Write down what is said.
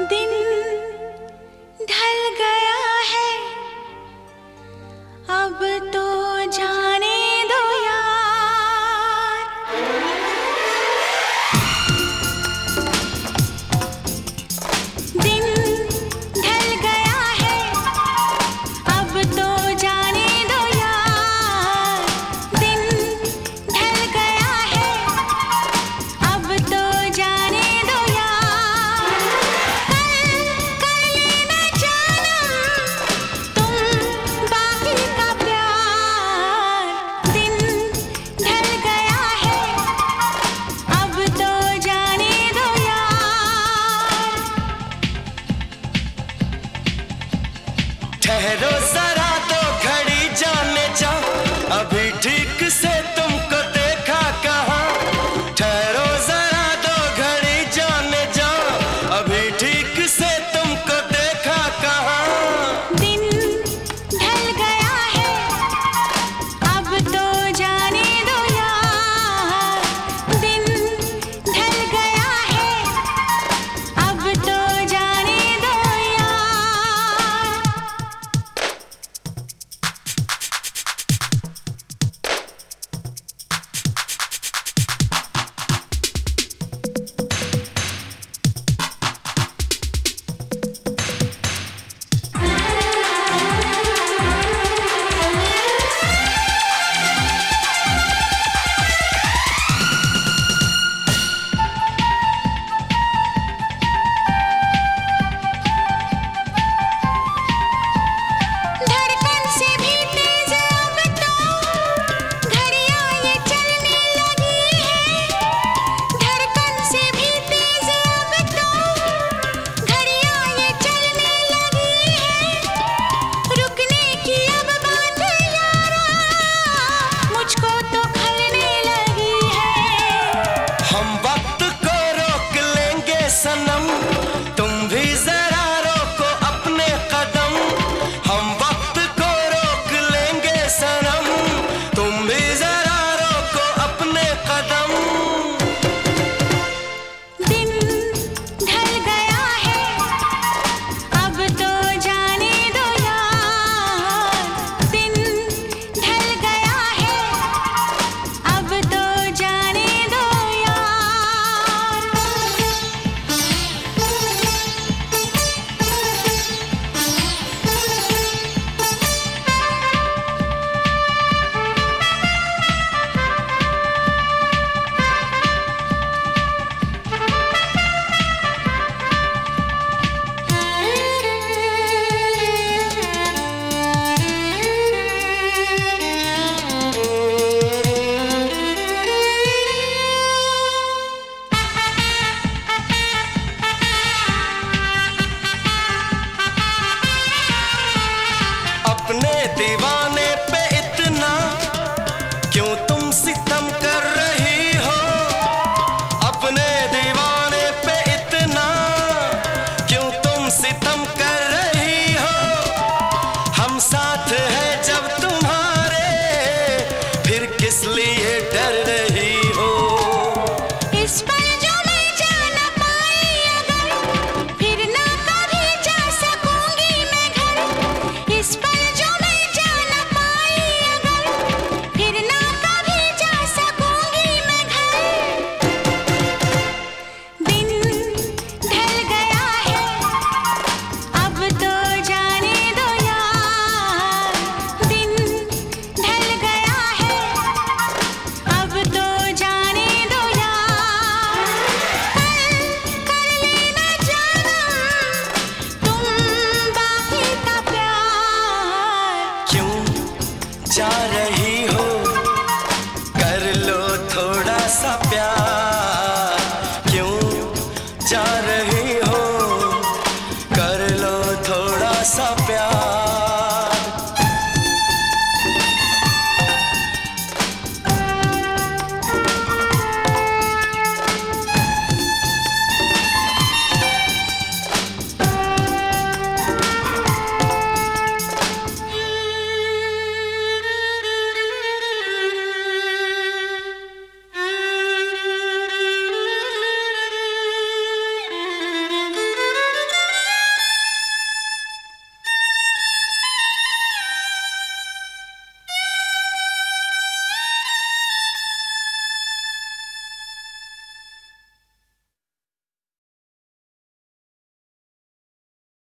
दिन ढल गया है। अब तो